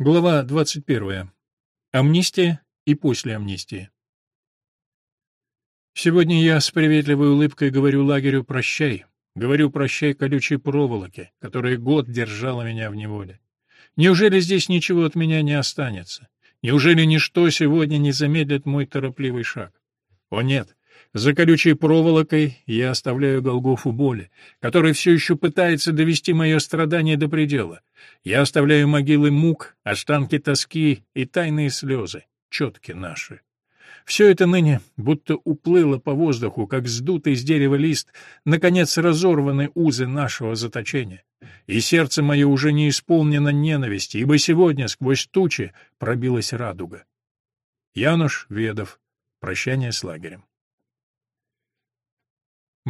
Глава 21. Амнистия и после амнистии. Сегодня я с приветливой улыбкой говорю лагерю «прощай». Говорю «прощай» колючей проволоке, которая год держала меня в неволе. Неужели здесь ничего от меня не останется? Неужели ничто сегодня не замедлит мой торопливый шаг? О нет, за колючей проволокой я оставляю Голгофу боли, который все еще пытается довести мое страдание до предела. Я оставляю могилы мук, останки тоски и тайные слезы, четки наши. Все это ныне будто уплыло по воздуху, как сдутый с дерева лист, наконец разорваны узы нашего заточения. И сердце мое уже не исполнено ненависти, ибо сегодня сквозь тучи пробилась радуга. Януш Ведов. Прощание с лагерем.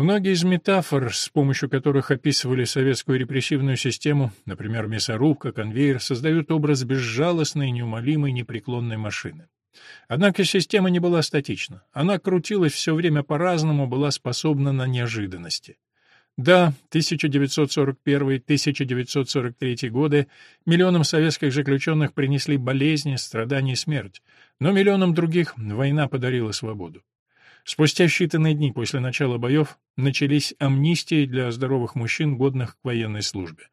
Многие из метафор, с помощью которых описывали советскую репрессивную систему, например, мясорубка, конвейер, создают образ безжалостной, неумолимой, непреклонной машины. Однако система не была статична. Она крутилась все время по-разному, была способна на неожиданности. Да, 1941-1943 годы миллионам советских заключенных принесли болезни, страдания и смерть, но миллионам других война подарила свободу. Спустя считанные дни после начала боев начались амнистии для здоровых мужчин, годных к военной службе.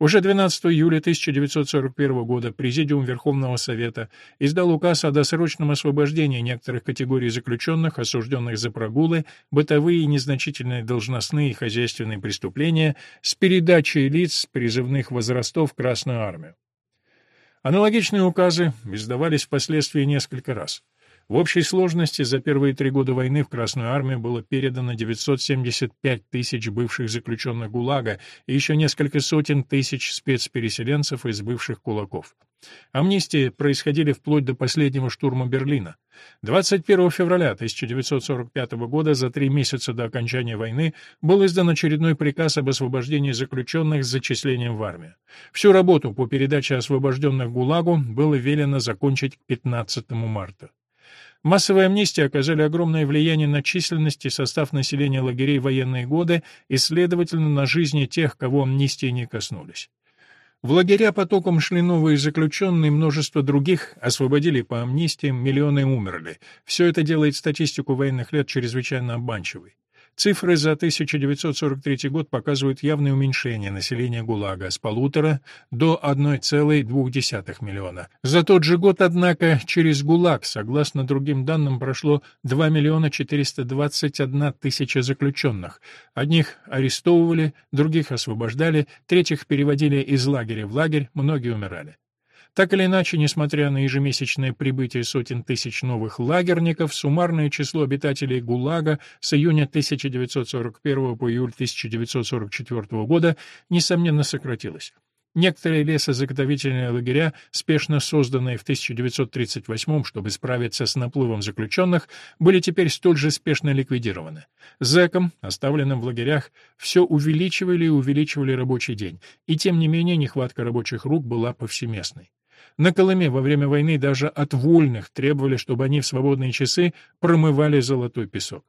Уже 12 июля 1941 года Президиум Верховного Совета издал указ о досрочном освобождении некоторых категорий заключенных, осужденных за прогулы, бытовые и незначительные должностные и хозяйственные преступления, с передачей лиц призывных возрастов в Красную Армию. Аналогичные указы издавались впоследствии несколько раз. В общей сложности за первые три года войны в Красную армию было передано 975 тысяч бывших заключенных ГУЛАГа и еще несколько сотен тысяч спецпереселенцев из бывших кулаков. Амнистии происходили вплоть до последнего штурма Берлина. 21 февраля 1945 года, за три месяца до окончания войны, был издан очередной приказ об освобождении заключенных с зачислением в армию. Всю работу по передаче освобожденных ГУЛАГу было велено закончить к 15 марта. Массовые амнистии оказали огромное влияние на численность и состав населения лагерей военные годы и, следовательно, на жизни тех, кого амнистии не коснулись. В лагеря потоком шли новые заключенные, множество других освободили по амнистиям, миллионы умерли. Все это делает статистику военных лет чрезвычайно обманчивой. Цифры за 1943 год показывают явное уменьшение населения ГУЛАГа с полутора до 1,2 миллиона. За тот же год, однако, через ГУЛАГ, согласно другим данным, прошло 2 миллиона 421 тысяча заключенных. Одних арестовывали, других освобождали, третьих переводили из лагеря в лагерь, многие умирали. Так или иначе, несмотря на ежемесячное прибытие сотен тысяч новых лагерников, суммарное число обитателей ГУЛАГа с июня 1941 по июль 1944 года несомненно сократилось. Некоторые лесозаготовительные лагеря, спешно созданные в 1938 чтобы справиться с наплывом заключенных, были теперь столь же спешно ликвидированы. Зэкам, оставленным в лагерях, все увеличивали и увеличивали рабочий день, и тем не менее нехватка рабочих рук была повсеместной. На Колыме во время войны даже от вольных требовали, чтобы они в свободные часы промывали золотой песок.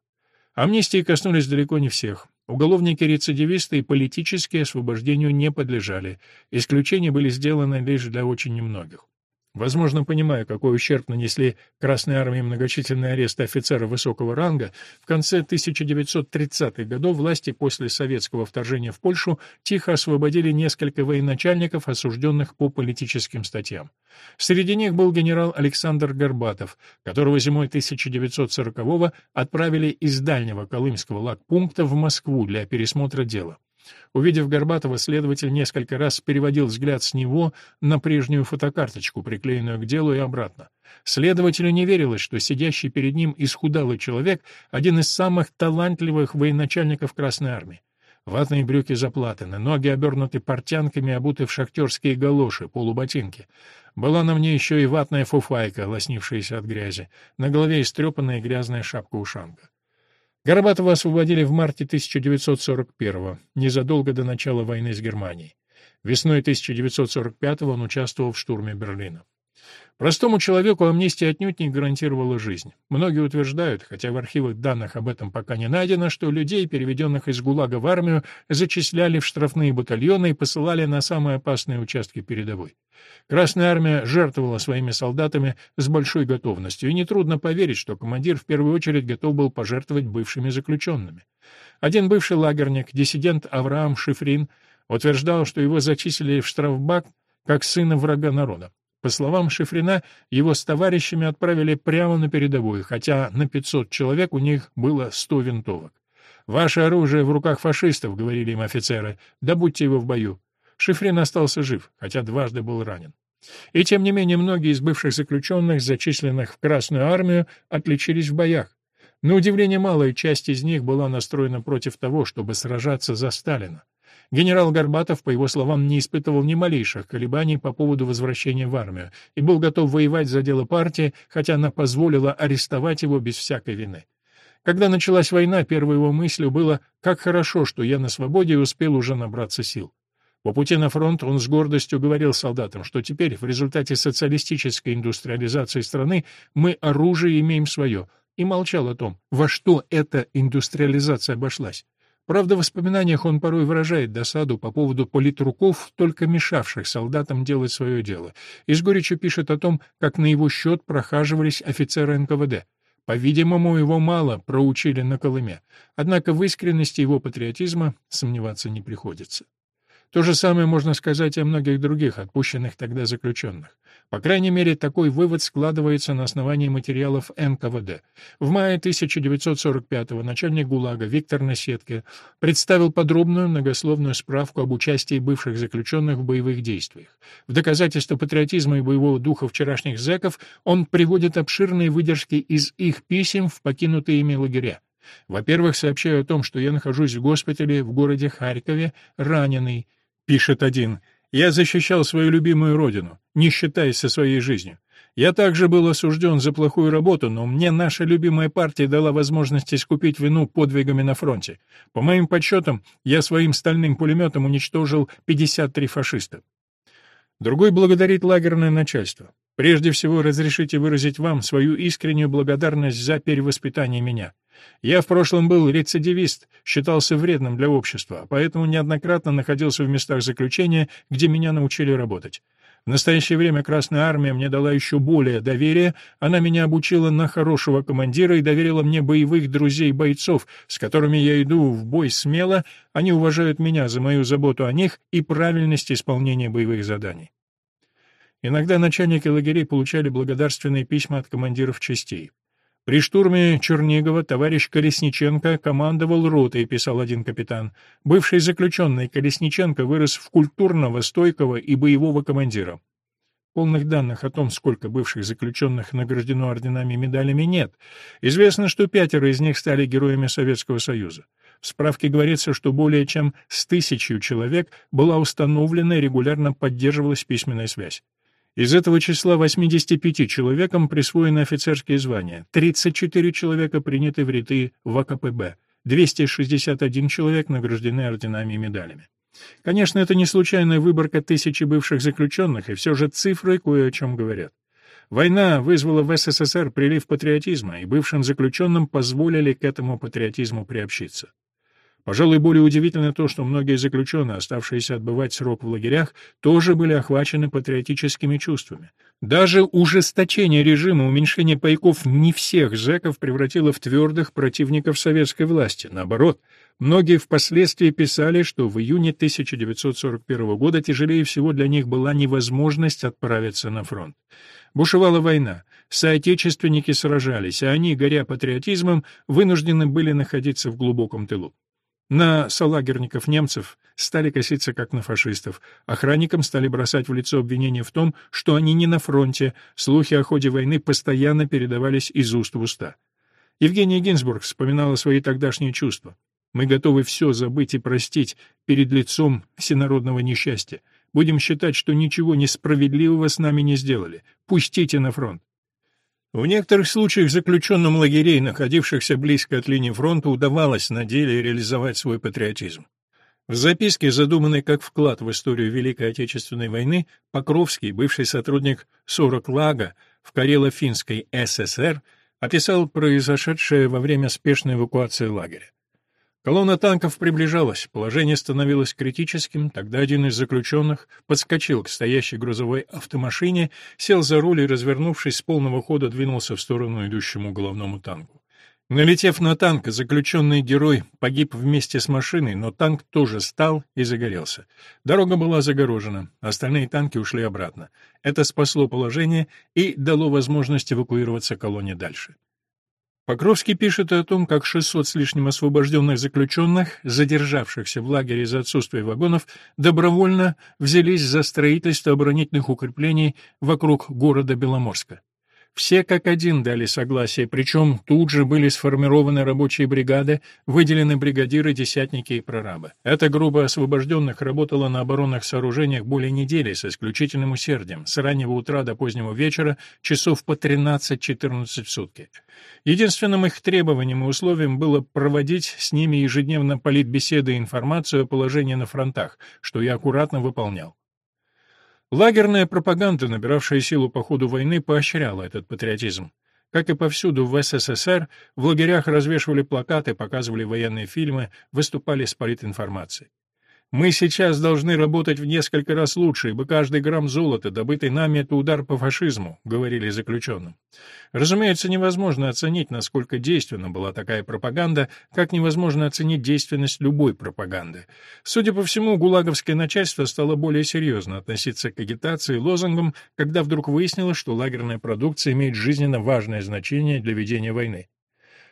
Амнистии коснулись далеко не всех. Уголовники-рецидивисты и политические освобождению не подлежали. Исключения были сделаны лишь для очень немногих. Возможно, понимая, какой ущерб нанесли Красной армии многочисленные аресты офицеров высокого ранга, в конце 1930-х годов власти после советского вторжения в Польшу тихо освободили несколько военачальников, осужденных по политическим статьям. Среди них был генерал Александр Горбатов, которого зимой 1940-го отправили из дальнего колымского лагпункта в Москву для пересмотра дела. Увидев Горбатова, следователь несколько раз переводил взгляд с него на прежнюю фотокарточку, приклеенную к делу, и обратно. Следователю не верилось, что сидящий перед ним исхудалый человек — один из самых талантливых военачальников Красной Армии. Ватные брюки заплатаны, ноги обернуты портянками, обуты в шахтерские галоши, полуботинки. Была на мне еще и ватная фуфайка, лоснившаяся от грязи, на голове истрепанная грязная шапка-ушанка. Горбатова освободили в марте 1941-го, незадолго до начала войны с Германией. Весной 1945-го он участвовал в штурме Берлина. Простому человеку амнистия отнюдь не гарантировала жизнь. Многие утверждают, хотя в архивах данных об этом пока не найдено, что людей, переведенных из ГУЛАГа в армию, зачисляли в штрафные батальоны и посылали на самые опасные участки передовой. Красная армия жертвовала своими солдатами с большой готовностью, и нетрудно поверить, что командир в первую очередь готов был пожертвовать бывшими заключенными. Один бывший лагерник, диссидент Авраам Шифрин, утверждал, что его зачислили в штрафбат как сына врага народа. По словам Шифрина, его с товарищами отправили прямо на передовую, хотя на 500 человек у них было 100 винтовок. «Ваше оружие в руках фашистов», — говорили им офицеры, — «добудьте его в бою». Шифрин остался жив, хотя дважды был ранен. И тем не менее многие из бывших заключенных, зачисленных в Красную армию, отличились в боях. На удивление малая часть из них была настроена против того, чтобы сражаться за Сталина. Генерал Горбатов, по его словам, не испытывал ни малейших колебаний по поводу возвращения в армию и был готов воевать за дело партии, хотя она позволила арестовать его без всякой вины. Когда началась война, первой его мыслью было «как хорошо, что я на свободе и успел уже набраться сил». По пути на фронт он с гордостью говорил солдатам, что теперь, в результате социалистической индустриализации страны, мы оружие имеем свое, и молчал о том, во что эта индустриализация обошлась. Правда, в воспоминаниях он порой выражает досаду по поводу политруков, только мешавших солдатам делать свое дело, и с горечью пишет о том, как на его счет прохаживались офицеры НКВД. По-видимому, его мало проучили на Колыме, однако в искренности его патриотизма сомневаться не приходится. То же самое можно сказать о многих других отпущенных тогда заключенных. По крайней мере, такой вывод складывается на основании материалов НКВД. В мае 1945-го начальник ГУЛАГа Виктор Насетке представил подробную многословную справку об участии бывших заключенных в боевых действиях. В доказательство патриотизма и боевого духа вчерашних зэков он приводит обширные выдержки из их писем в покинутые ими лагеря. Во-первых, сообщаю о том, что я нахожусь в госпитале в городе Харькове, раненый, пишет один, я защищал свою любимую родину, не считаясь со своей жизнью. Я также был осужден за плохую работу, но мне наша любимая партия дала возможность искупить вину подвигами на фронте. По моим подсчетам, я своим стальным пулеметом уничтожил 53 фашиста. Другой благодарит лагерное начальство. Прежде всего, разрешите выразить вам свою искреннюю благодарность за перевоспитание меня. Я в прошлом был рецидивист, считался вредным для общества, поэтому неоднократно находился в местах заключения, где меня научили работать. В настоящее время Красная Армия мне дала еще более доверия, она меня обучила на хорошего командира и доверила мне боевых друзей-бойцов, с которыми я иду в бой смело, они уважают меня за мою заботу о них и правильность исполнения боевых заданий. Иногда начальники лагерей получали благодарственные письма от командиров частей. При штурме Чернигова товарищ Колесниченко командовал ротой, писал один капитан. Бывший заключенный Колесниченко вырос в культурного, стойкого и боевого командира. Полных данных о том, сколько бывших заключенных награждено орденами и медалями, нет. Известно, что пятеро из них стали героями Советского Союза. В справке говорится, что более чем с тысячью человек была установлена и регулярно поддерживалась письменная связь. Из этого числа 85 человекам присвоены офицерские звания, 34 человека приняты в ряды ВКПБ, 261 человек награждены орденами и медалями. Конечно, это не случайная выборка тысячи бывших заключенных, и все же цифры кое о чем говорят. Война вызвала в СССР прилив патриотизма, и бывшим заключенным позволили к этому патриотизму приобщиться. Пожалуй, более удивительно то, что многие заключенные, оставшиеся отбывать срок в лагерях, тоже были охвачены патриотическими чувствами. Даже ужесточение режима уменьшение пайков не всех зэков превратило в твердых противников советской власти. Наоборот, многие впоследствии писали, что в июне 1941 года тяжелее всего для них была невозможность отправиться на фронт. Бушевала война, соотечественники сражались, а они, горя патриотизмом, вынуждены были находиться в глубоком тылу. На солагерников немцев стали коситься как на фашистов. Охранникам стали бросать в лицо обвинения в том, что они не на фронте, слухи о ходе войны постоянно передавались из уст в уста. Евгения Гинзбург вспоминала свои тогдашние чувства. «Мы готовы все забыть и простить перед лицом всенародного несчастья. Будем считать, что ничего несправедливого с нами не сделали. Пустите на фронт. В некоторых случаях заключенным лагерей, находившихся близко от линии фронта, удавалось на деле реализовать свой патриотизм. В записке, задуманной как вклад в историю Великой Отечественной войны, Покровский, бывший сотрудник 40 Лага в Карело-Финской ССР, описал произошедшее во время спешной эвакуации лагеря. Колонна танков приближалась, положение становилось критическим, тогда один из заключенных подскочил к стоящей грузовой автомашине, сел за руль и, развернувшись с полного хода, двинулся в сторону идущему головному танку. Налетев на танк, заключенный герой погиб вместе с машиной, но танк тоже стал и загорелся. Дорога была загорожена, остальные танки ушли обратно. Это спасло положение и дало возможность эвакуироваться колонне дальше. Покровский пишет о том, как 600 с лишним освобожденных заключенных, задержавшихся в лагере за отсутствие вагонов, добровольно взялись за строительство оборонительных укреплений вокруг города Беломорска. Все как один дали согласие, причем тут же были сформированы рабочие бригады, выделены бригадиры, десятники и прорабы. Эта группа освобожденных работала на оборонных сооружениях более недели с исключительным усердием, с раннего утра до позднего вечера, часов по 13-14 в сутки. Единственным их требованием и условием было проводить с ними ежедневно политбеседы и информацию о положении на фронтах, что я аккуратно выполнял. Лагерная пропаганда, набиравшая силу по ходу войны, поощряла этот патриотизм. Как и повсюду в СССР, в лагерях развешивали плакаты, показывали военные фильмы, выступали с политинформацией. Мы сейчас должны работать в несколько раз лучше, ибо каждый грамм золота, добытый нами, — это удар по фашизму», — говорили заключенным. Разумеется, невозможно оценить, насколько действенна была такая пропаганда, как невозможно оценить действенность любой пропаганды. Судя по всему, гулаговское начальство стало более серьезно относиться к агитации и лозунгам, когда вдруг выяснилось, что лагерная продукция имеет жизненно важное значение для ведения войны.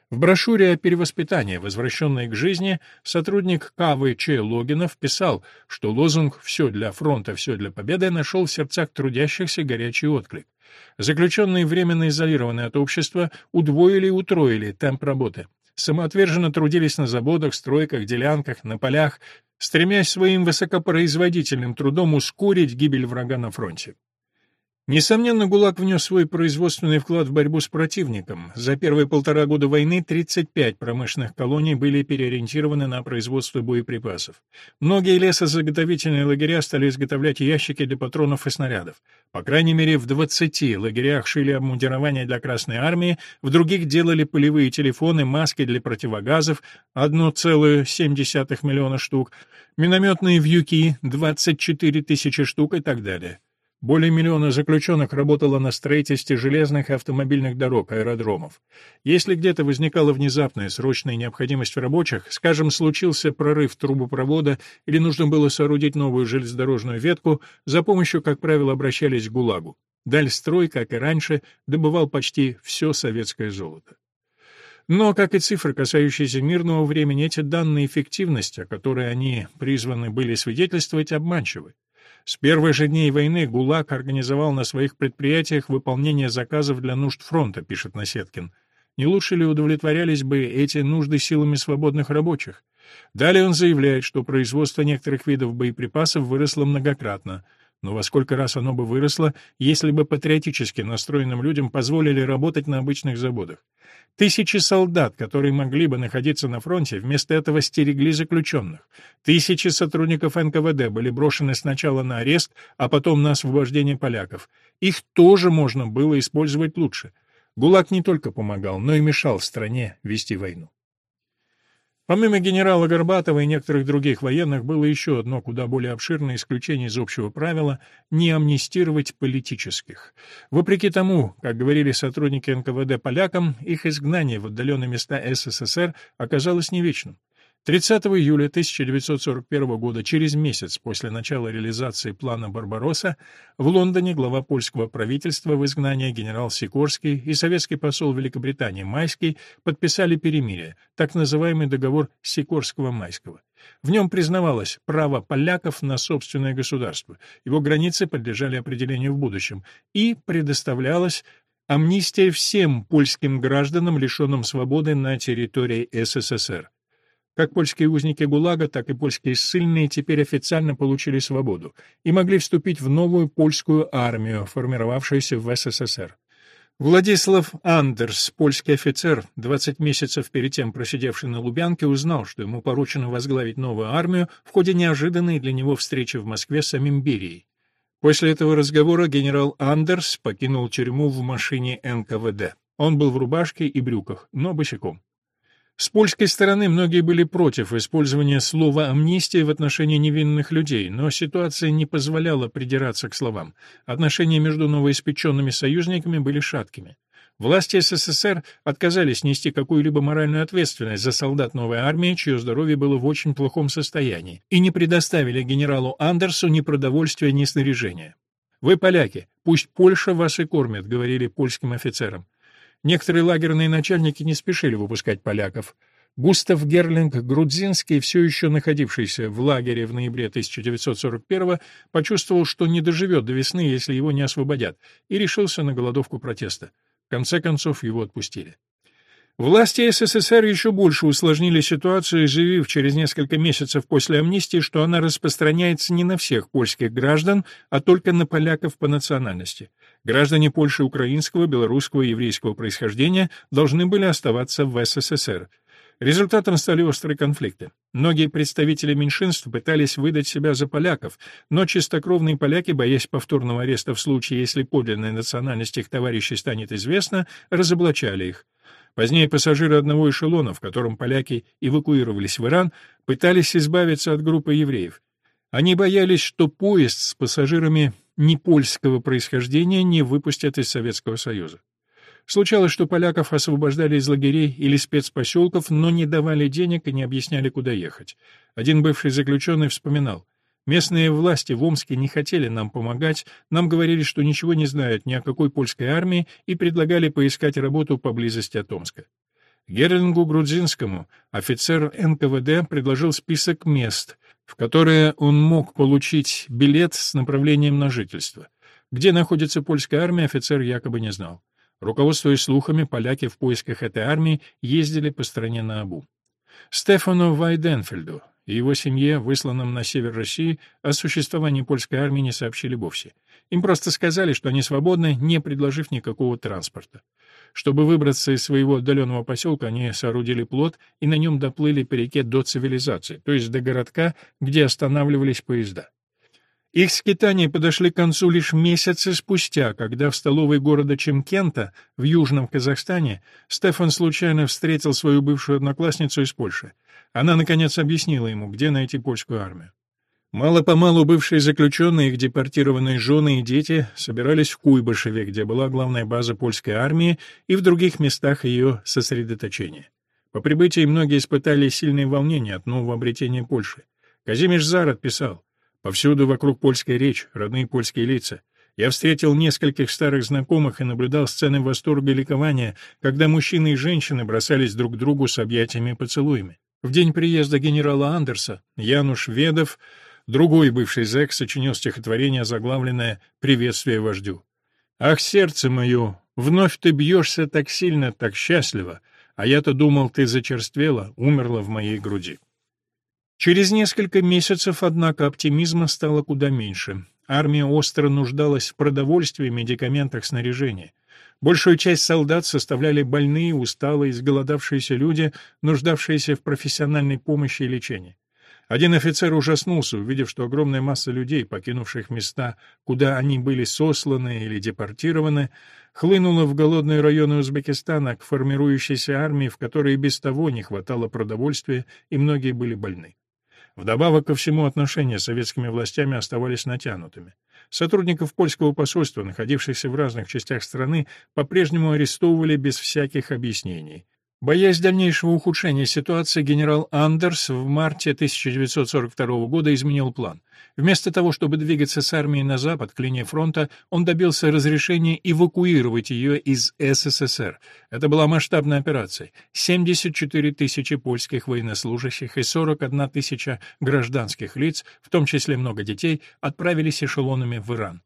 В брошюре о перевоспитании, возвращенной к жизни, сотрудник КВЧ Логинов писал, что лозунг «Все для фронта, все для победы» нашел в сердцах трудящихся горячий отклик. Заключенные временно изолированные от общества удвоили и утроили темп работы. Самоотверженно трудились на заводах, стройках, делянках, на полях, стремясь своим высокопроизводительным трудом ускорить гибель врага на фронте. Несомненно, ГУЛАГ внес свой производственный вклад в борьбу с противником. За первые полтора года войны 35 промышленных колоний были переориентированы на производство боеприпасов. Многие лесозаготовительные лагеря стали изготовлять ящики для патронов и снарядов. По крайней мере, в 20 лагерях шили обмундирование для Красной Армии, в других делали полевые телефоны, маски для противогазов 1,7 миллиона штук, минометные вьюки 24 тысячи штук и так далее. Более миллиона заключенных работало на строительстве железных и автомобильных дорог, аэродромов. Если где-то возникала внезапная срочная необходимость в рабочих, скажем, случился прорыв трубопровода или нужно было соорудить новую железнодорожную ветку, за помощью, как правило, обращались к ГУЛАГу. Дальстрой, как и раньше, добывал почти все советское золото. Но, как и цифры, касающиеся мирного времени, эти данные эффективности, о которой они призваны были свидетельствовать, обманчивы. С первых же дней войны ГУЛАГ организовал на своих предприятиях выполнение заказов для нужд фронта, пишет Насеткин. Не лучше ли удовлетворялись бы эти нужды силами свободных рабочих? Далее он заявляет, что производство некоторых видов боеприпасов выросло многократно — но во сколько раз оно бы выросло, если бы патриотически настроенным людям позволили работать на обычных заводах? Тысячи солдат, которые могли бы находиться на фронте, вместо этого стерегли заключенных. Тысячи сотрудников НКВД были брошены сначала на арест, а потом на освобождение поляков. Их тоже можно было использовать лучше. ГУЛАГ не только помогал, но и мешал стране вести войну. Помимо генерала Горбатова и некоторых других военных было еще одно куда более обширное исключение из общего правила — не амнистировать политических. Вопреки тому, как говорили сотрудники НКВД полякам, их изгнание в отдаленные места СССР оказалось не вечным. 30 июля 1941 года, через месяц после начала реализации плана «Барбаросса», в Лондоне глава польского правительства в изгнании генерал Сикорский и советский посол Великобритании Майский подписали перемирие, так называемый договор Сикорского-Майского. В нем признавалось право поляков на собственное государство, его границы подлежали определению в будущем, и предоставлялась амнистия всем польским гражданам, лишенным свободы на территории СССР. Как польские узники ГУЛАГа, так и польские ссыльные теперь официально получили свободу и могли вступить в новую польскую армию, формировавшуюся в СССР. Владислав Андерс, польский офицер, 20 месяцев перед тем просидевший на Лубянке, узнал, что ему поручено возглавить новую армию в ходе неожиданной для него встречи в Москве с самим Берией. После этого разговора генерал Андерс покинул тюрьму в машине НКВД. Он был в рубашке и брюках, но босиком. С польской стороны многие были против использования слова «амнистия» в отношении невинных людей, но ситуация не позволяла придираться к словам. Отношения между новоиспеченными союзниками были шаткими. Власти СССР отказались нести какую-либо моральную ответственность за солдат новой армии, чье здоровье было в очень плохом состоянии, и не предоставили генералу Андерсу ни продовольствия, ни снаряжения. «Вы поляки, пусть Польша вас и кормит», — говорили польским офицерам. Некоторые лагерные начальники не спешили выпускать поляков. Густав Герлинг Грудзинский, все еще находившийся в лагере в ноябре 1941 почувствовал, что не доживет до весны, если его не освободят, и решился на голодовку протеста. В конце концов, его отпустили. Власти СССР еще больше усложнили ситуацию, заявив через несколько месяцев после амнистии, что она распространяется не на всех польских граждан, а только на поляков по национальности. Граждане Польши украинского, белорусского и еврейского происхождения должны были оставаться в СССР. Результатом стали острые конфликты. Многие представители меньшинств пытались выдать себя за поляков, но чистокровные поляки, боясь повторного ареста в случае, если подлинная национальность их товарищей станет известна, разоблачали их. Позднее пассажиры одного эшелона, в котором поляки эвакуировались в Иран, пытались избавиться от группы евреев. Они боялись, что поезд с пассажирами непольского происхождения не выпустят из Советского Союза. Случалось, что поляков освобождали из лагерей или спецпоселков, но не давали денег и не объясняли, куда ехать. Один бывший заключенный вспоминал, Местные власти в Омске не хотели нам помогать, нам говорили, что ничего не знают ни о какой польской армии и предлагали поискать работу поблизости от Омска. Герлингу Грудзинскому офицер НКВД предложил список мест, в которые он мог получить билет с направлением на жительство. Где находится польская армия, офицер якобы не знал. Руководствуясь слухами, поляки в поисках этой армии ездили по стране на Абу. Стефану Вайденфельду, и его семье, высланным на север России, о существовании польской армии не сообщили вовсе. Им просто сказали, что они свободны, не предложив никакого транспорта. Чтобы выбраться из своего отдаленного поселка, они соорудили плот и на нем доплыли по реке до цивилизации, то есть до городка, где останавливались поезда. Их скитания подошли к концу лишь месяцы спустя, когда в столовой города Чемкента в Южном Казахстане Стефан случайно встретил свою бывшую одноклассницу из Польши. Она, наконец, объяснила ему, где найти польскую армию. Мало-помалу бывшие заключенные, их депортированные жены и дети собирались в Куйбышеве, где была главная база польской армии, и в других местах ее сосредоточения. По прибытии многие испытали сильные волнения от нового обретения Польши. Казимиш Зарод писал, «Повсюду вокруг польская речь, родные польские лица. Я встретил нескольких старых знакомых и наблюдал сцены восторга и ликования, когда мужчины и женщины бросались друг к другу с объятиями и поцелуями. В день приезда генерала Андерса Януш Ведов, другой бывший зэк, сочинил стихотворение, заглавленное «Приветствие вождю». «Ах, сердце мое, вновь ты бьешься так сильно, так счастливо, а я-то думал, ты зачерствела, умерла в моей груди». Через несколько месяцев, однако, оптимизма стало куда меньше. Армия остро нуждалась в продовольствии, медикаментах, снаряжении. Большую часть солдат составляли больные, усталые, изголодавшиеся люди, нуждавшиеся в профессиональной помощи и лечении. Один офицер ужаснулся, увидев, что огромная масса людей, покинувших места, куда они были сосланы или депортированы, хлынула в голодные районы Узбекистана к формирующейся армии, в которой и без того не хватало продовольствия, и многие были больны. Вдобавок ко всему отношения с советскими властями оставались натянутыми. Сотрудников польского посольства, находившихся в разных частях страны, по-прежнему арестовывали без всяких объяснений. Боясь дальнейшего ухудшения ситуации, генерал Андерс в марте 1942 года изменил план. Вместо того, чтобы двигаться с армией на запад к линии фронта, он добился разрешения эвакуировать ее из СССР. Это была масштабная операция. 74 тысячи польских военнослужащих и 41 тысяча гражданских лиц, в том числе много детей, отправились эшелонами в Иран.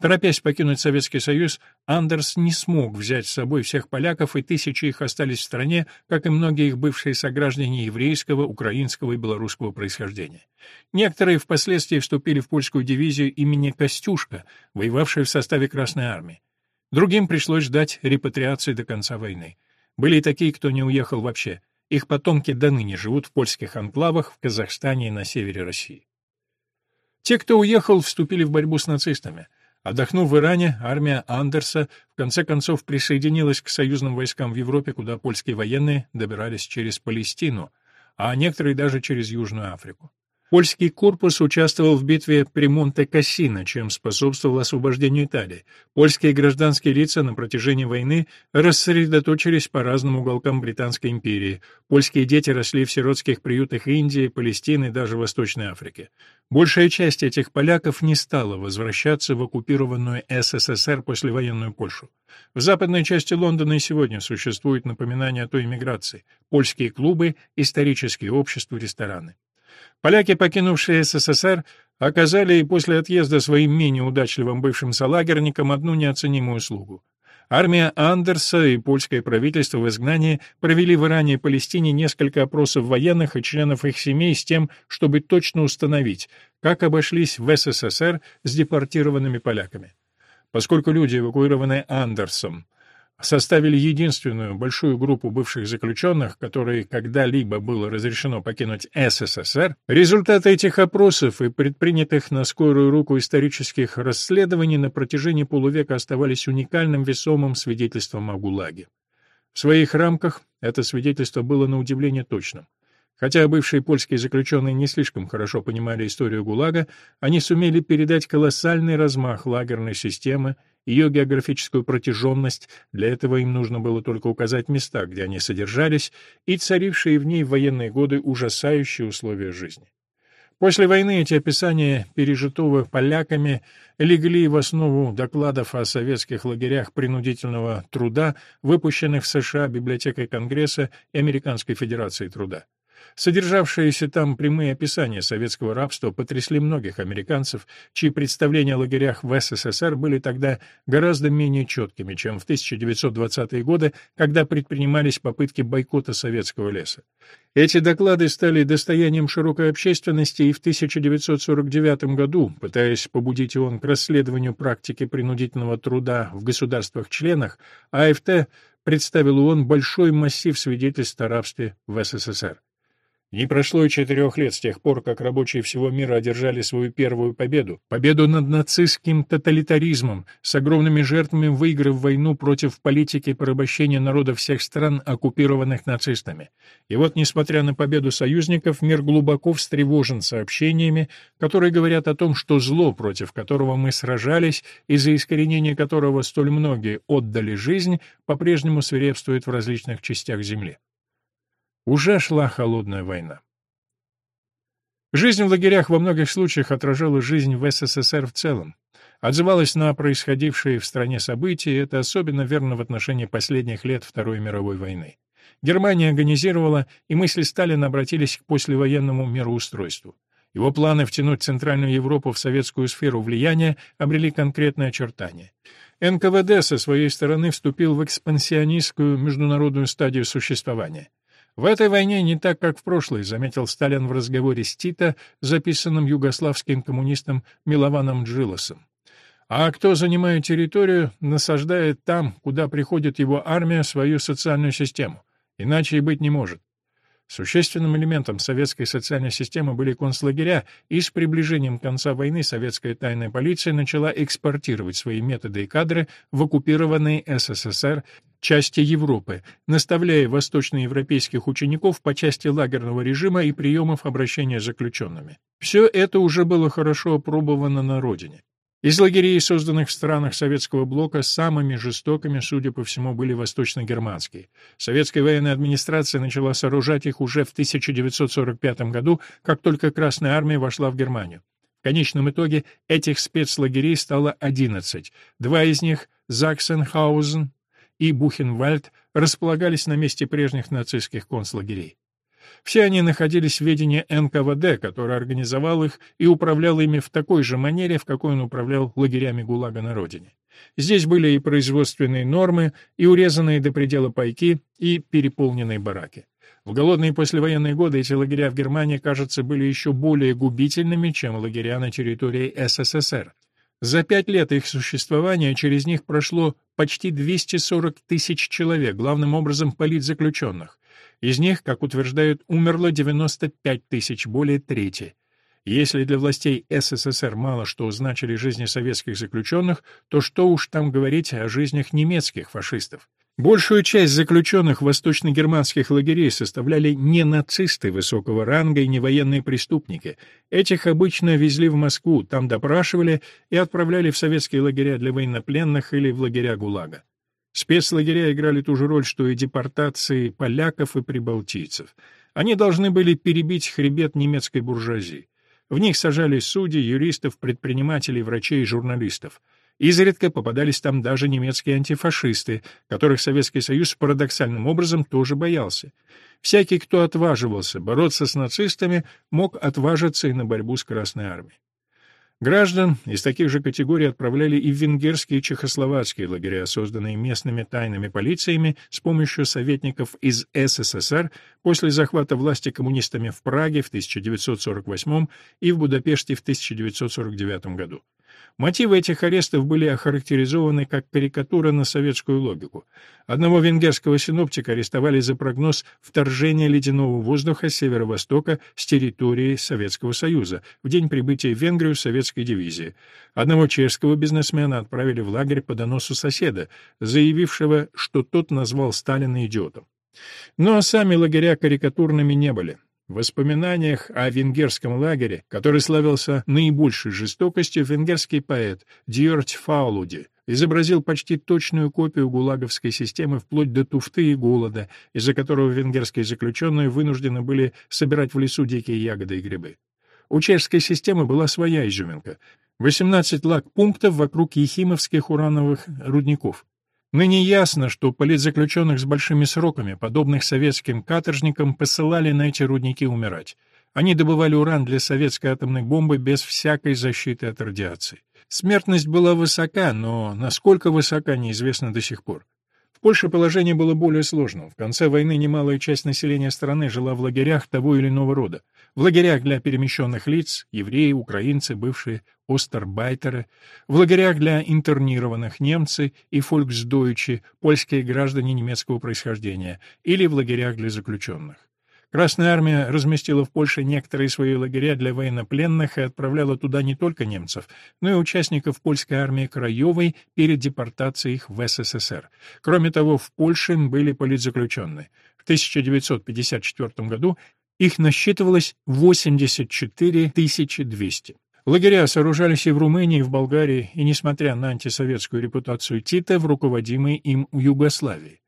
Торопясь покинуть Советский Союз, Андерс не смог взять с собой всех поляков, и тысячи их остались в стране, как и многие их бывшие сограждане еврейского, украинского и белорусского происхождения. Некоторые впоследствии вступили в польскую дивизию имени Костюшка, воевавшую в составе Красной Армии. Другим пришлось ждать репатриации до конца войны. Были и такие, кто не уехал вообще. Их потомки до ныне живут в польских анклавах в Казахстане и на севере России. Те, кто уехал, вступили в борьбу с нацистами. Отдохнув в Иране, армия Андерса в конце концов присоединилась к союзным войскам в Европе, куда польские военные добирались через Палестину, а некоторые даже через Южную Африку. Польский корпус участвовал в битве при Монте-Кассино, чем способствовал освобождению Италии. Польские гражданские лица на протяжении войны рассредоточились по разным уголкам Британской империи. Польские дети росли в сиротских приютах Индии, Палестины и даже Восточной Африки. Большая часть этих поляков не стала возвращаться в оккупированную СССР послевоенную Польшу. В западной части Лондона и сегодня существует напоминание о той эмиграции. Польские клубы, исторические общества, рестораны. Поляки, покинувшие СССР, оказали и после отъезда своим менее удачливым бывшим солагерникам одну неоценимую услугу. Армия Андерса и польское правительство в изгнании провели в Иране и Палестине несколько опросов военных и членов их семей с тем, чтобы точно установить, как обошлись в СССР с депортированными поляками. Поскольку люди, эвакуированные Андерсом, составили единственную большую группу бывших заключенных, которые когда-либо было разрешено покинуть СССР, результаты этих опросов и предпринятых на скорую руку исторических расследований на протяжении полувека оставались уникальным весомым свидетельством о ГУЛАГе. В своих рамках это свидетельство было на удивление точным. Хотя бывшие польские заключенные не слишком хорошо понимали историю ГУЛАГа, они сумели передать колоссальный размах лагерной системы ее географическую протяженность, для этого им нужно было только указать места, где они содержались, и царившие в ней в военные годы ужасающие условия жизни. После войны эти описания пережитого поляками легли в основу докладов о советских лагерях принудительного труда, выпущенных в США Библиотекой Конгресса и Американской Федерации труда. Содержавшиеся там прямые описания советского рабства потрясли многих американцев, чьи представления о лагерях в СССР были тогда гораздо менее четкими, чем в 1920-е годы, когда предпринимались попытки бойкота советского леса. Эти доклады стали достоянием широкой общественности и в 1949 году, пытаясь побудить ООН к расследованию практики принудительного труда в государствах-членах, АФТ представил ООН большой массив свидетельств о рабстве в СССР. Не прошло и четырех лет с тех пор, как рабочие всего мира одержали свою первую победу, победу над нацистским тоталитаризмом, с огромными жертвами выиграв войну против политики порабощения народов всех стран, оккупированных нацистами. И вот, несмотря на победу союзников, мир глубоко встревожен сообщениями, которые говорят о том, что зло, против которого мы сражались и за искоренение которого столь многие отдали жизнь, по-прежнему свирепствует в различных частях Земли. Уже шла холодная война. Жизнь в лагерях во многих случаях отражала жизнь в СССР в целом. Отзывалась на происходившие в стране события, и это особенно верно в отношении последних лет Второй мировой войны. Германия агонизировала, и мысли Сталина обратились к послевоенному мироустройству. Его планы втянуть Центральную Европу в советскую сферу влияния обрели конкретные очертания. НКВД со своей стороны вступил в экспансионистскую международную стадию существования. В этой войне не так, как в прошлой, заметил Сталин в разговоре с Тита, записанном югославским коммунистом Милованом Джилосом. А кто занимает территорию, насаждает там, куда приходит его армия, свою социальную систему. Иначе и быть не может. Существенным элементом советской социальной системы были концлагеря, и с приближением конца войны советская тайная полиция начала экспортировать свои методы и кадры в оккупированные СССР части Европы, наставляя восточноевропейских учеников по части лагерного режима и приемов обращения с заключенными. Все это уже было хорошо опробовано на родине. Из лагерей, созданных в странах советского блока, самыми жестокими, судя по всему, были восточно-германские. Советская военная администрация начала сооружать их уже в 1945 году, как только Красная армия вошла в Германию. В конечном итоге этих спецлагерей стало 11. Два из них, Заксенхаузен и Бухенвальд, располагались на месте прежних нацистских концлагерей. Все они находились в ведении НКВД, который организовал их и управлял ими в такой же манере, в какой он управлял лагерями ГУЛАГа на родине. Здесь были и производственные нормы, и урезанные до предела пайки, и переполненные бараки. В голодные послевоенные годы эти лагеря в Германии, кажется, были еще более губительными, чем лагеря на территории СССР. За пять лет их существования через них прошло почти 240 тысяч человек, главным образом политзаключенных. Из них, как утверждают, умерло 95 тысяч, более трети. Если для властей СССР мало что значили жизни советских заключенных, то что уж там говорить о жизнях немецких фашистов. Большую часть заключенных восточно-германских лагерей составляли не нацисты высокого ранга и не военные преступники. Этих обычно везли в Москву, там допрашивали и отправляли в советские лагеря для военнопленных или в лагеря ГУЛАГа. Спецлагеря играли ту же роль, что и депортации поляков и прибалтийцев. Они должны были перебить хребет немецкой буржуазии. В них сажали судей, юристов, предпринимателей, врачей и журналистов. Изредка попадались там даже немецкие антифашисты, которых Советский Союз парадоксальным образом тоже боялся. Всякий, кто отваживался бороться с нацистами, мог отважиться и на борьбу с Красной Армией. Граждан из таких же категорий отправляли и в венгерские и чехословацкие лагеря, созданные местными тайными полициями с помощью советников из СССР после захвата власти коммунистами в Праге в 1948 и в Будапеште в 1949 году. Мотивы этих арестов были охарактеризованы как карикатура на советскую логику. Одного венгерского синоптика арестовали за прогноз вторжения ледяного воздуха с северо-востока с территории Советского Союза в день прибытия в Венгрию советской дивизии. Одного чешского бизнесмена отправили в лагерь по доносу соседа, заявившего, что тот назвал Сталина идиотом. Но сами лагеря карикатурными не были. В воспоминаниях о венгерском лагере, который славился наибольшей жестокостью, венгерский поэт Дьорч Фаулуди изобразил почти точную копию гулаговской системы вплоть до туфты и голода, из-за которого венгерские заключенные вынуждены были собирать в лесу дикие ягоды и грибы. У чешской системы была своя изюминка — 18 лагпунктов вокруг ехимовских урановых рудников. Ныне ясно, что политзаключенных с большими сроками, подобных советским каторжникам, посылали на эти рудники умирать. Они добывали уран для советской атомной бомбы без всякой защиты от радиации. Смертность была высока, но насколько высока, неизвестно до сих пор. Польше положение было более сложным. В конце войны немалая часть населения страны жила в лагерях того или иного рода. В лагерях для перемещенных лиц, евреи, украинцы, бывшие остербайтеры, в лагерях для интернированных немцы и фольксдойчи, польские граждане немецкого происхождения, или в лагерях для заключенных. Красная армия разместила в Польше некоторые свои лагеря для военнопленных и отправляла туда не только немцев, но и участников польской армии Краевой перед депортацией их в СССР. Кроме того, в Польше были политзаключенные. В 1954 году их насчитывалось 84 200. Лагеря сооружались и в Румынии, и в Болгарии, и, несмотря на антисоветскую репутацию Тита, в руководимой им Югославии.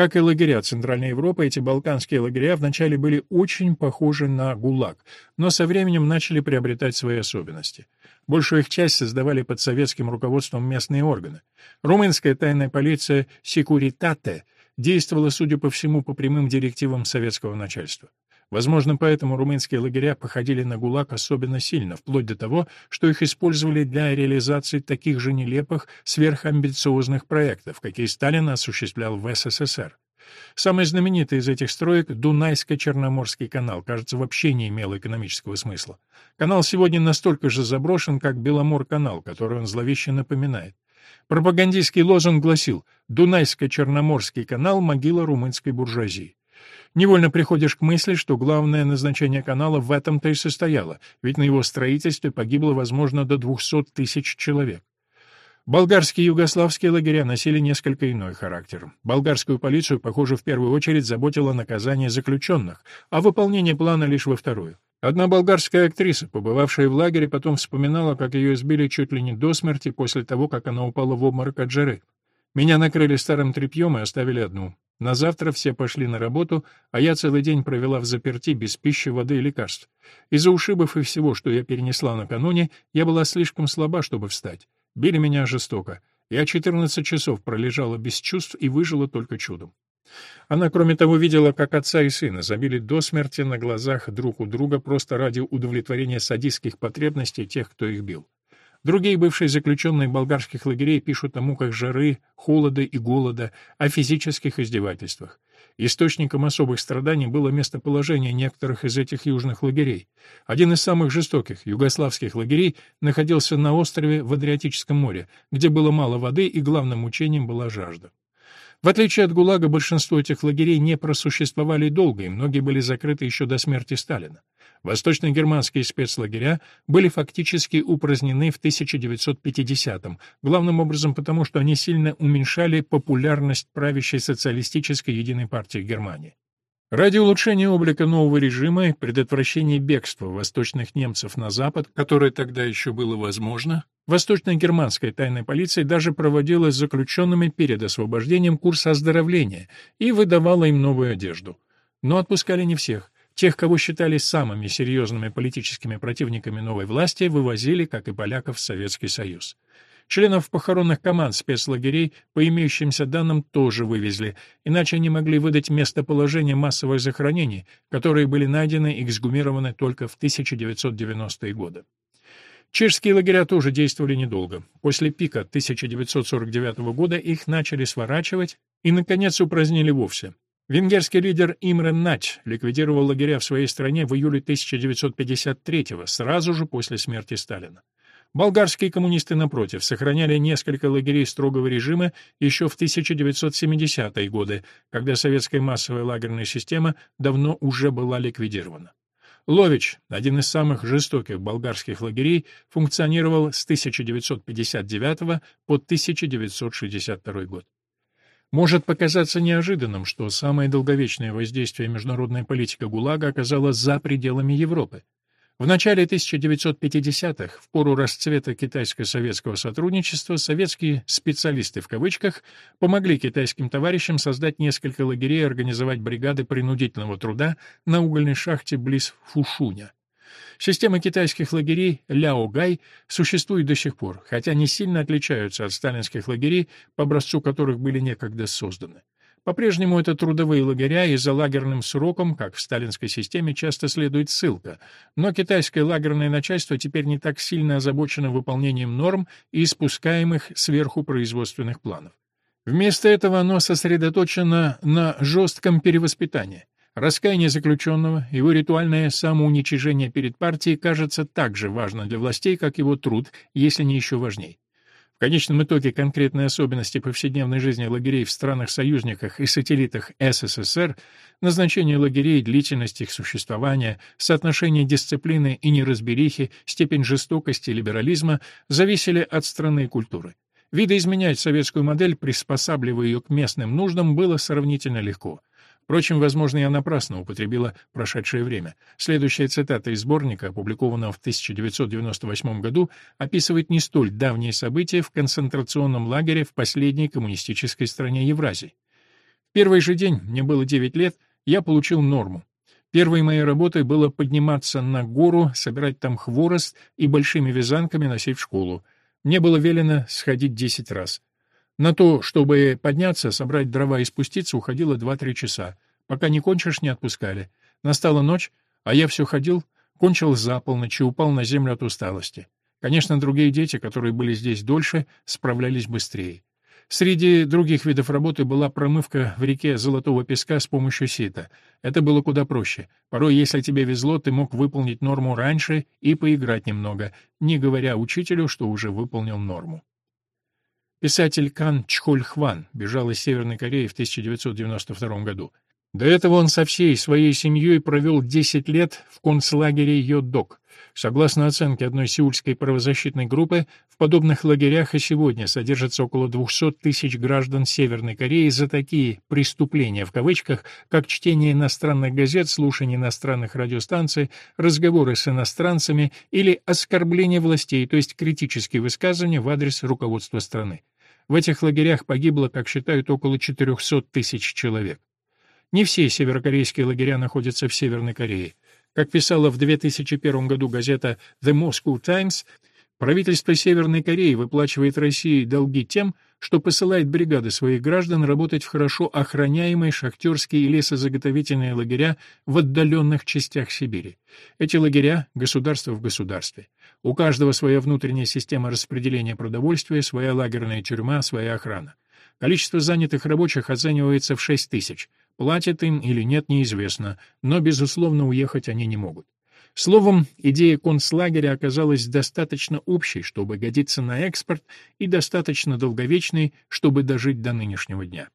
Как и лагеря Центральной Европы, эти балканские лагеря вначале были очень похожи на ГУЛАГ, но со временем начали приобретать свои особенности. Большую их часть создавали под советским руководством местные органы. Румынская тайная полиция «Секуритате» действовала, судя по всему, по прямым директивам советского начальства. Возможно, поэтому румынские лагеря походили на ГУЛАГ особенно сильно, вплоть до того, что их использовали для реализации таких же нелепых, сверхамбициозных проектов, какие Сталин осуществлял в СССР. Самый знаменитый из этих строек — Дунайско-Черноморский канал, кажется, вообще не имел экономического смысла. Канал сегодня настолько же заброшен, как Беломор-канал, который он зловеще напоминает. Пропагандистский лозунг гласил «Дунайско-Черноморский канал — могила румынской буржуазии». Невольно приходишь к мысли, что главное назначение канала в этом-то и состояло, ведь на его строительстве погибло, возможно, до 200 тысяч человек. Болгарские и югославские лагеря носили несколько иной характер. Болгарскую полицию, похоже, в первую очередь заботило наказание заключенных, а выполнение плана лишь во вторую. Одна болгарская актриса, побывавшая в лагере, потом вспоминала, как ее избили чуть ли не до смерти после того, как она упала в обморок от жары. Меня накрыли старым тряпьем и оставили одну. На завтра все пошли на работу, а я целый день провела в заперти без пищи, воды и лекарств. Из-за ушибов и всего, что я перенесла накануне, я была слишком слаба, чтобы встать. Били меня жестоко. Я 14 часов пролежала без чувств и выжила только чудом. Она, кроме того, видела, как отца и сына забили до смерти на глазах друг у друга просто ради удовлетворения садистских потребностей тех, кто их бил. Другие бывшие заключенные болгарских лагерей пишут о муках жары, холода и голода, о физических издевательствах. Источником особых страданий было местоположение некоторых из этих южных лагерей. Один из самых жестоких югославских лагерей находился на острове в Адриатическом море, где было мало воды и главным мучением была жажда. В отличие от ГУЛАГа, большинство этих лагерей не просуществовали долго, и многие были закрыты еще до смерти Сталина. Восточно-германские спецлагеря были фактически упразднены в 1950-м, главным образом потому, что они сильно уменьшали популярность правящей социалистической единой партии Германии. Ради улучшения облика нового режима и предотвращения бегства восточных немцев на Запад, которое тогда еще было возможно, восточно-германская тайная полиция даже проводила с заключенными перед освобождением курс оздоровления и выдавала им новую одежду. Но отпускали не всех. Тех, кого считали самыми серьезными политическими противниками новой власти, вывозили, как и поляков, в Советский Союз. Членов похоронных команд спецлагерей, по имеющимся данным, тоже вывезли, иначе они могли выдать местоположение массовых захоронений, которые были найдены и эксгумированы только в 1990-е годы. Чешские лагеря тоже действовали недолго. После пика 1949 года их начали сворачивать и, наконец, упразднили вовсе. Венгерский лидер Имре Нач ликвидировал лагеря в своей стране в июле 1953-го, сразу же после смерти Сталина. Болгарские коммунисты, напротив, сохраняли несколько лагерей строгого режима еще в 1970-е годы, когда советская массовая лагерная система давно уже была ликвидирована. Лович, один из самых жестоких болгарских лагерей, функционировал с 1959 по 1962 год. Может показаться неожиданным, что самое долговечное воздействие международная политика ГУЛАГа оказалась за пределами Европы. В начале 1950-х, в пору расцвета китайско-советского сотрудничества, советские «специалисты» в кавычках помогли китайским товарищам создать несколько лагерей и организовать бригады принудительного труда на угольной шахте близ Фушуня. Система китайских лагерей Ляогай существует до сих пор, хотя не сильно отличаются от сталинских лагерей, по образцу которых были некогда созданы. По-прежнему это трудовые лагеря, и за лагерным сроком, как в сталинской системе, часто следует ссылка. Но китайское лагерное начальство теперь не так сильно озабочено выполнением норм и спускаемых сверху производственных планов. Вместо этого оно сосредоточено на жестком перевоспитании. Раскаяние заключенного, его ритуальное самоуничижение перед партией кажется так же важно для властей, как его труд, если не еще важней. В конечном итоге конкретные особенности повседневной жизни лагерей в странах-союзниках и сателлитах СССР, назначение лагерей, длительность их существования, соотношение дисциплины и неразберихи, степень жестокости и либерализма зависели от страны и культуры. Видоизменять советскую модель, приспосабливая ее к местным нуждам, было сравнительно легко. Впрочем, возможно, я напрасно употребила прошедшее время. Следующая цитата из сборника, опубликованного в 1998 году, описывает не столь давние события в концентрационном лагере в последней коммунистической стране Евразии. В первый же день, мне было 9 лет, я получил норму. Первой моей работой было подниматься на гору, собирать там хворост и большими вязанками носить в школу. Мне было велено сходить 10 раз. На то, чтобы подняться, собрать дрова и спуститься, уходило два-три часа. Пока не кончишь, не отпускали. Настала ночь, а я все ходил, кончил за полночь и упал на землю от усталости. Конечно, другие дети, которые были здесь дольше, справлялись быстрее. Среди других видов работы была промывка в реке золотого песка с помощью сита. Это было куда проще. Порой, если тебе везло, ты мог выполнить норму раньше и поиграть немного, не говоря учителю, что уже выполнил норму. Писатель Кан Чхоль Хван бежал из Северной Кореи в 1992 году. До этого он со всей своей семьей провел 10 лет в концлагере Йодок. Согласно оценке одной сеульской правозащитной группы, в подобных лагерях и сегодня содержится около 200 тысяч граждан Северной Кореи за такие «преступления» в кавычках, как чтение иностранных газет, слушание иностранных радиостанций, разговоры с иностранцами или оскорбление властей, то есть критические высказывания в адрес руководства страны. В этих лагерях погибло, как считают, около 400 тысяч человек. Не все северокорейские лагеря находятся в Северной Корее. Как писала в 2001 году газета The Moscow Times, Правительство Северной Кореи выплачивает России долги тем, что посылает бригады своих граждан работать в хорошо охраняемые шахтерские и лесозаготовительные лагеря в отдаленных частях Сибири. Эти лагеря — государство в государстве. У каждого своя внутренняя система распределения продовольствия, своя лагерная тюрьма, своя охрана. Количество занятых рабочих оценивается в 6 тысяч. Платят им или нет, неизвестно, но, безусловно, уехать они не могут. Словом, идея концлагеря оказалась достаточно общей, чтобы годиться на экспорт, и достаточно долговечной, чтобы дожить до нынешнего дня.